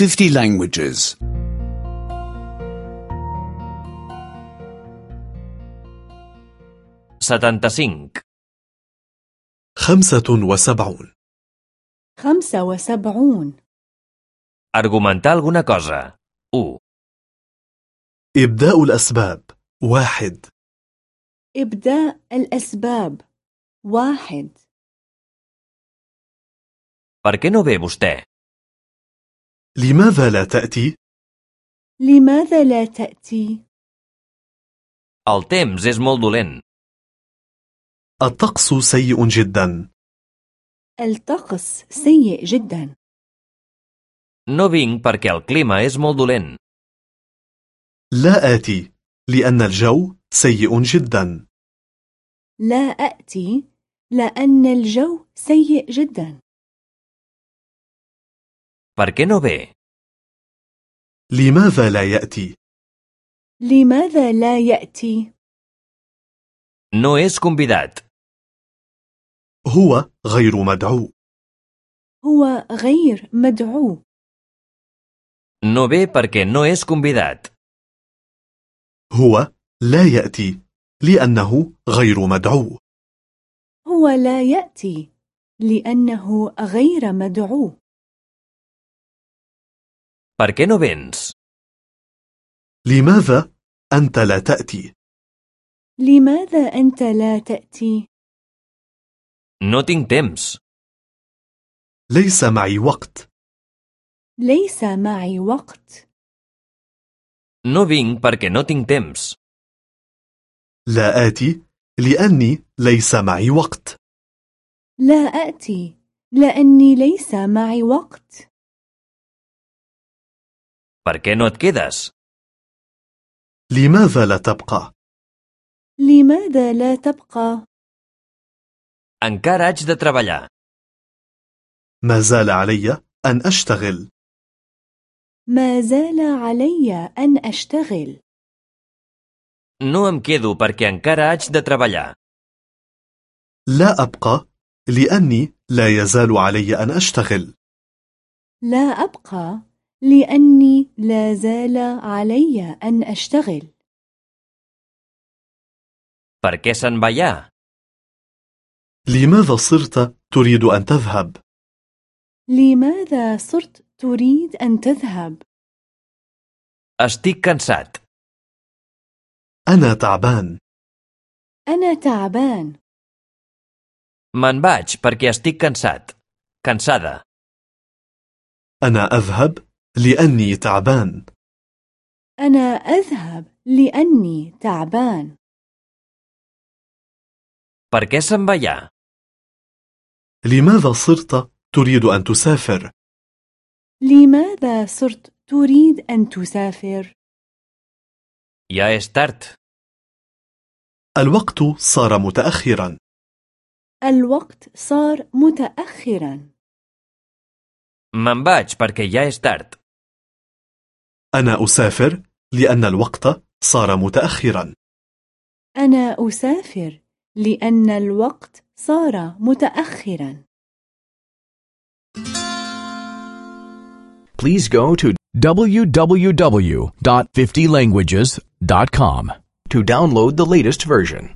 50 languages. 75. خمسة وسبعون خمسة وسبعون Argumentar alguna cosa. 1. إبداء الأسباب واحد إبداء الأسباب واحد Per què no ve vostè? لماذا لا تأتي؟ لماذا لا تأتي؟ El temps és molt dolent. الطقس سيء جدا الطقس سيء جدا No vinc perquè el clima és molt dolent. لا آتي لأن الجو سيء جدا لا أأتي لأن الجو سيء جدا Per què no ve? لماذا لا يأتي؟ لماذا لا يأتي؟ No és convidat. هو غير مدعو هو غير مدعو No ve perquè no és convidat. هو لا يأتي لأنه غير مدعو هو لا يأتي لأنه غير مدعو Per què no vens? لماذا أنت لا تأتي؟ لماذا أنت لا تأتي؟ No tinc temps. ليس معي وقت ليس معي وقت No vinc perquè no tinc temps. لا آتي لأني ليس معي وقت لا أأتي لأني ليس معي وقت Per què no et quedes? لماذا لا تبقى؟ لماذا لا تبقى؟ Encara haig de treballar. ما زال علي أن أشتغل ما زال علي أن أشتغل No em quedo perquè encara haig de treballar. لا أبقى لأني لا يزال علي أن أشتغل لا أبقى لأني لا زال علي أن أشتغل Per què se'n va allà? لماذا صرت تريد أن تذهب؟ لماذا صرت تريد أن تذهب؟ Estic cansat. أنا تعبان أنا تعبان Me'n vaig perquè estic cansat. Cansada. أنا أذهب لأني تعبان أنا أذهب لأني تعبان Per què se'n va allà? لماذا صرت تريد أن تسافر؟ لماذا صرت تريد أن تسافر؟ És tard. الوقت صار متأخرا الوقت صار متأخرا vaig perquè ja és tard. أنا أسافر لأن الوقت صار متأخرا أنا أسافر لأن الوقت صار متأخرا please go to www.50languages.com to download the latest version.